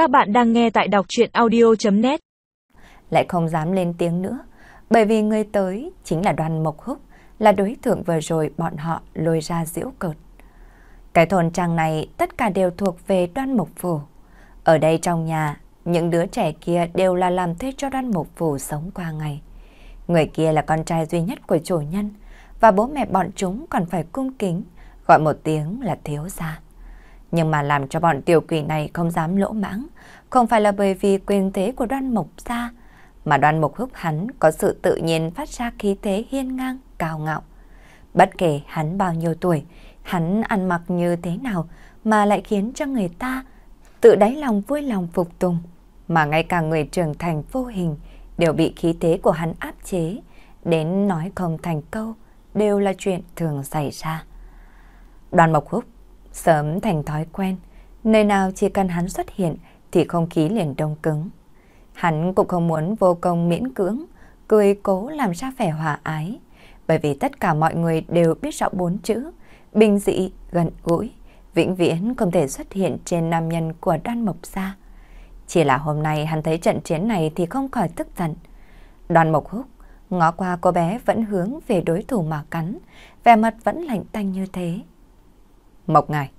Các bạn đang nghe tại đọc chuyện audio.net Lại không dám lên tiếng nữa, bởi vì người tới chính là đoàn Mộc Húc, là đối tượng vừa rồi bọn họ lôi ra diễu cợt. Cái thôn trang này tất cả đều thuộc về đoan Mộc phủ. Ở đây trong nhà, những đứa trẻ kia đều là làm thuê cho đoan Mộc phủ sống qua ngày. Người kia là con trai duy nhất của chủ nhân, và bố mẹ bọn chúng còn phải cung kính, gọi một tiếng là thiếu gia. Nhưng mà làm cho bọn tiểu quỷ này không dám lỗ mãng, không phải là bởi vì quyền thế của đoan mộc gia, mà đoan mộc húc hắn có sự tự nhiên phát ra khí thế hiên ngang, cao ngạo. Bất kể hắn bao nhiêu tuổi, hắn ăn mặc như thế nào mà lại khiến cho người ta tự đáy lòng vui lòng phục tùng, mà ngay cả người trưởng thành vô hình đều bị khí thế của hắn áp chế, đến nói không thành câu, đều là chuyện thường xảy ra. Đoàn Mộc Húc sớm thành thói quen, nơi nào chỉ cần hắn xuất hiện thì không khí liền đông cứng. Hắn cũng không muốn vô công miễn cưỡng, cười cố làm ra vẻ hòa ái, bởi vì tất cả mọi người đều biết rõ bốn chữ, bình dị, gần gũi, vĩnh viễn không thể xuất hiện trên nam nhân của đoan mộc gia. Chỉ là hôm nay hắn thấy trận chiến này thì không khỏi tức giận. Đoàn mộc húc, ngó qua cô bé vẫn hướng về đối thủ mà cắn, vẻ mặt vẫn lạnh tanh như thế. Mộc ngài.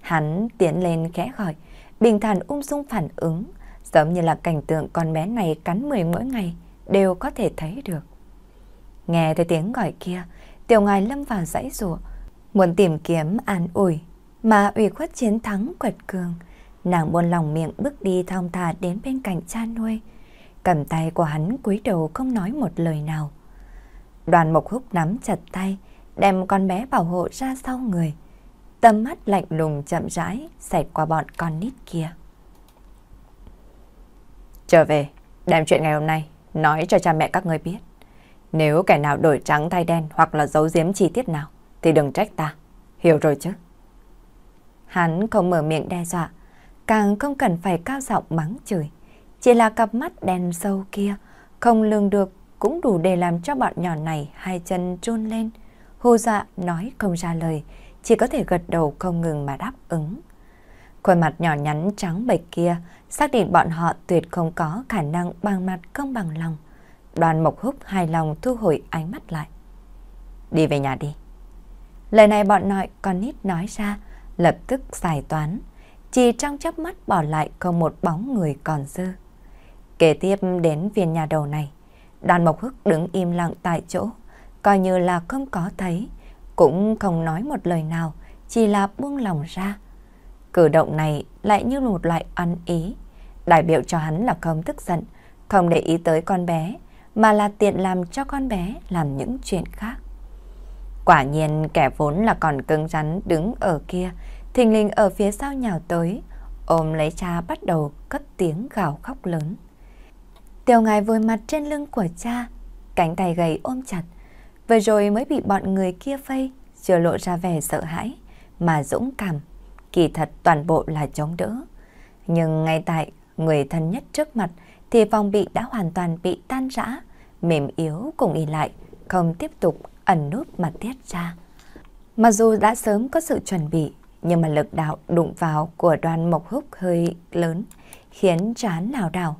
Hắn tiến lên khẽ gọi, bình thản ung dung phản ứng, giống như là cảnh tượng con bé này cắn mười mỗi ngày, đều có thể thấy được. Nghe thấy tiếng gọi kia, tiểu ngài lâm vào dãy rùa, muốn tìm kiếm an ủi, mà ủy khuất chiến thắng quật cường. Nàng buồn lòng miệng bước đi thong thả đến bên cạnh cha nuôi, cầm tay của hắn cúi đầu không nói một lời nào. Đoàn mộc húc nắm chặt tay, đem con bé bảo hộ ra sau người. Tâm mắt lạnh lùng chậm rãi xẹt qua bọn con nít kia. Trở về, đem chuyện ngày hôm nay nói cho cha mẹ các người biết. Nếu kẻ nào đổi trắng thay đen hoặc là giấu giếm chi tiết nào thì đừng trách ta. Hiểu rồi chứ? Hắn không mở miệng đe dọa, càng không cần phải cao giọng mắng chửi. Chỉ là cặp mắt đen sâu kia, không lường được cũng đủ để làm cho bọn nhỏ này hai chân trôn lên. Hù dạ nói không ra lời, chỉ có thể gật đầu không ngừng mà đáp ứng. Khuôn mặt nhỏ nhắn trắng bệch kia xác định bọn họ tuyệt không có khả năng bằng mặt không bằng lòng. Đoàn Mộc Húc hài lòng thu hồi ánh mắt lại. Đi về nhà đi. Lời này bọn nội con nít nói ra, lập tức giải toán. Chỉ trong chớp mắt bỏ lại không một bóng người còn dư. Kế tiếp đến viên nhà đầu này, đoàn Mộc Húc đứng im lặng tại chỗ, coi như là không có thấy, cũng không nói một lời nào, chỉ là buông lòng ra. Cử động này lại như một loại ăn ý, đại biểu cho hắn là không tức giận, không để ý tới con bé, mà là tiện làm cho con bé làm những chuyện khác. Quả nhiên kẻ vốn là còn cứng rắn đứng ở kia, thình lình ở phía sau nhào tới, ôm lấy cha bắt đầu cất tiếng gào khóc lớn. Tiểu ngài vùi mặt trên lưng của cha, cánh tay gầy ôm chặt, vừa rồi mới bị bọn người kia vây, chưa lộ ra vẻ sợ hãi, mà dũng cảm, kỳ thật toàn bộ là chống đỡ. Nhưng ngay tại người thân nhất trước mặt thì phòng bị đã hoàn toàn bị tan rã, mềm yếu cùng y lại, không tiếp tục ẩn núp mà tiết ra. Mặc dù đã sớm có sự chuẩn bị, nhưng mà lực đạo đụng vào của đoàn mộc húc hơi lớn, khiến chán nào đảo.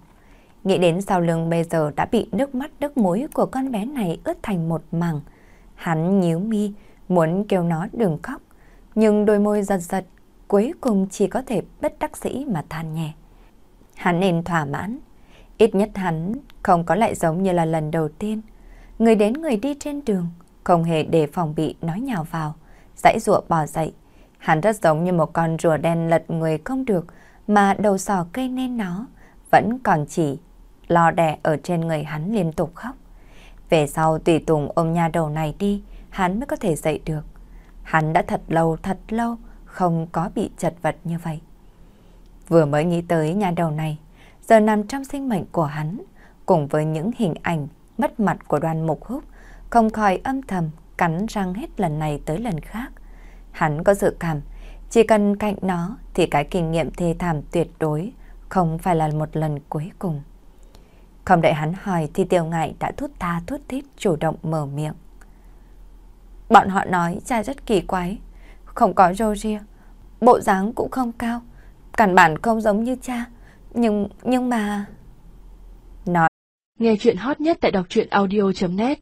Nghĩ đến sau lưng bây giờ đã bị nước mắt nước mũi của con bé này ướt thành một mảng. Hắn nhíu mi, muốn kêu nó đừng khóc, nhưng đôi môi giật giật, cuối cùng chỉ có thể bất đắc dĩ mà than nhẹ. Hắn nên thỏa mãn, ít nhất hắn không có lại giống như là lần đầu tiên. Người đến người đi trên đường, không hề để phòng bị nói nhào vào, dãy ruộng bò dậy. Hắn rất giống như một con rùa đen lật người không được, mà đầu sò cây nên nó, vẫn còn chỉ lo đè ở trên người hắn liên tục khóc. Về sau tùy tùng ôm nha đầu này đi, hắn mới có thể dậy được. Hắn đã thật lâu thật lâu không có bị chật vật như vậy. Vừa mới nghĩ tới nhà đầu này, giờ nằm trong sinh mệnh của hắn, cùng với những hình ảnh mất mặt của đoàn mục húc, không khỏi âm thầm cắn răng hết lần này tới lần khác. Hắn có dự cảm, chỉ cần cạnh nó thì cái kinh nghiệm thê thảm tuyệt đối không phải là một lần cuối cùng. Không đợi hắn hỏi thì Tiêu ngại đã thút tha thút thít chủ động mở miệng. Bọn họ nói cha rất kỳ quái, không có rô ria, bộ dáng cũng không cao, cản bản không giống như cha, Nhưng, nhưng mà... nói. Nghe chuyện hot nhất tại đọc truyện audio.net